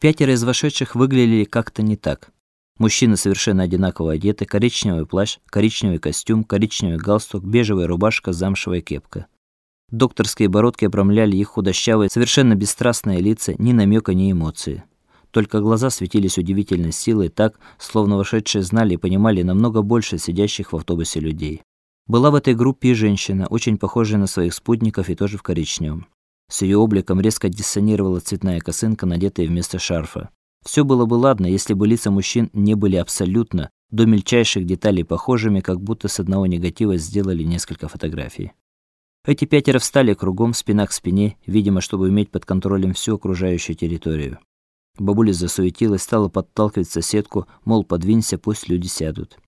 Пятеро из вошедших выглядели как-то не так. Мужчины совершенно одинаково одеты: коричневый плащ, коричневый костюм, коричневый галстук, бежевая рубашка, замшевая кепка. Докторские бородки обрамляли их худощавые, совершенно бесстрастные лица, ни намека, ни эмоции. Только глаза светились удивительной силой, так, словно вошедшие знали и понимали намного больше сидящих в автобусе людей. Была в этой группе и женщина, очень похожая на своих спутников и тоже в коричневом. С ее обликом резко диссонировала цветная косынка, надетая вместо шарфа. Все было бы ладно, если бы лица мужчин не были абсолютно до мельчайших деталей похожими, как будто с одного негатива сделали несколько фотографий. Эти пятеро встали кругом, спина к спине, видимо, чтобы иметь под контролем всю окружающую территорию. Бабуля засуетилась, стала подталкивать соседку, мол, подвинься, пусть люди сядут.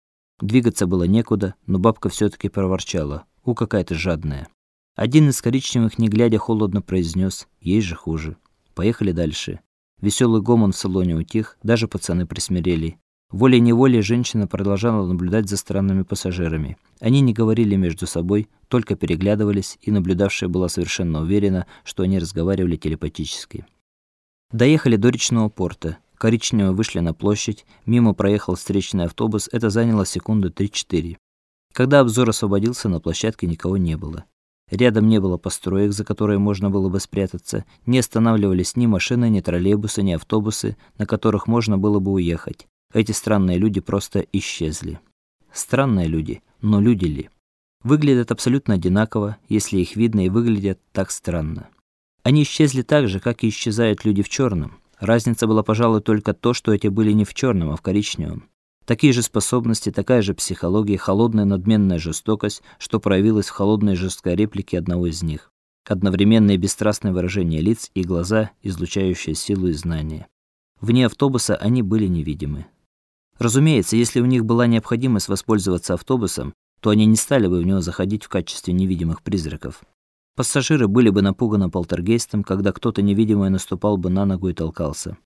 Двигаться было некуда, но бабка все таки проворчала: "У какая-то жадная". Один из коричневых, не глядя, холодно произнес: "Ей же хуже". Поехали дальше. Веселый гомон в салоне утих, даже пацаны присмирели. Волей-неволей женщина продолжала наблюдать за странными пассажирами. Они не говорили между собой, только переглядывались, и наблюдавшая была совершенно уверена, что они разговаривали телепатически. Доехали до речного порта. Коричневые вышли на площадь, мимо проехал встречный автобус, это заняло секунды 3-4. Когда обзор освободился, на площадке никого не было. Рядом не было построек, за которые можно было бы спрятаться, не останавливались ни машины, ни троллейбусы, ни автобусы, на которых можно было бы уехать. Эти странные люди просто исчезли. Странные люди, но люди ли? Выглядят абсолютно одинаково, если их видно и выглядят так странно. Они исчезли так же, как и исчезают люди в черном. Разница была, пожалуй, только то, что эти были не в черном, а в коричневом. Такие же способности, такая же психология, холодная надменная жестокость, что проявилась в холодной жесткой реплике одного из них. Одновременное бесстрастное выражение лиц и глаза, излучающие силу и знание. Вне автобуса они были невидимы. Разумеется, если у них была необходимость воспользоваться автобусом, то они не стали бы в него заходить в качестве невидимых призраков. Пассажиры были бы напуганы полтергейстом, когда кто-то невидимый наступал бы на ногу и толкался.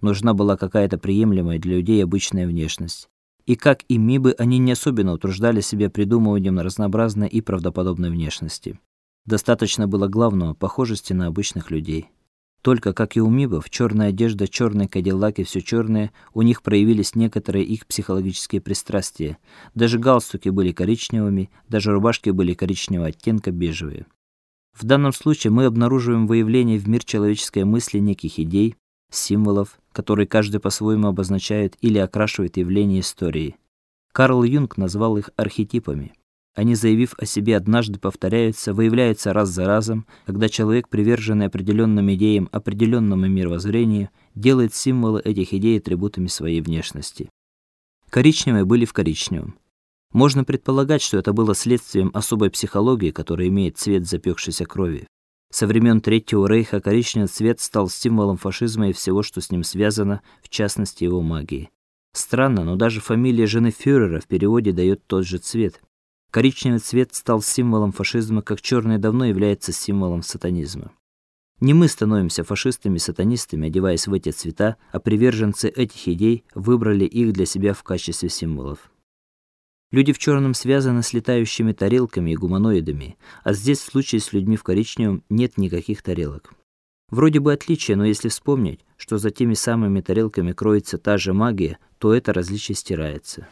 Нужна была какая-то приемлемая для людей обычная внешность. И как и мибы, они не особенно утруждали себя придумыванием разнообразной и правдоподобной внешности. Достаточно было главного похожести на обычных людей. Только как и у мибов, черная одежда, черные кадиллаки, все черное, у них проявились некоторые их психологические пристрастия. Даже галстуки были коричневыми, даже рубашки были коричневого оттенка, бежевые. В данном случае мы обнаруживаем выявление в мир человеческой мысли неких идей, символов, которые каждый по-своему обозначает или окрашивает явления истории. Карл Юнг назвал их архетипами. Они, заявив о себе однажды, повторяются, выявляются раз за разом, когда человек, приверженный определенным идеям, определенному мировоззрению, делает символы этих идей атрибутами своей внешности. Коричневые были в коричневом. Можно предполагать, что это было следствием особой психологии, которая имеет цвет запекшейся крови. Со времен Третьего рейха коричневый цвет стал символом фашизма и всего, что с ним связано, в частности его магии. Странно, но даже фамилия жены фюрера в переводе дает тот же цвет. Коричневый цвет стал символом фашизма, как черный давно является символом сатанизма. Не мы становимся фашистами-сатанистами, одеваясь в эти цвета, а приверженцы этих идей выбрали их для себя в качестве символов. Люди в черном связаны с летающими тарелками и гуманоидами, а здесь в случае с людьми в коричневом нет никаких тарелок. Вроде бы отличие, но если вспомнить, что за теми самыми тарелками кроется та же магия, то это различие стирается.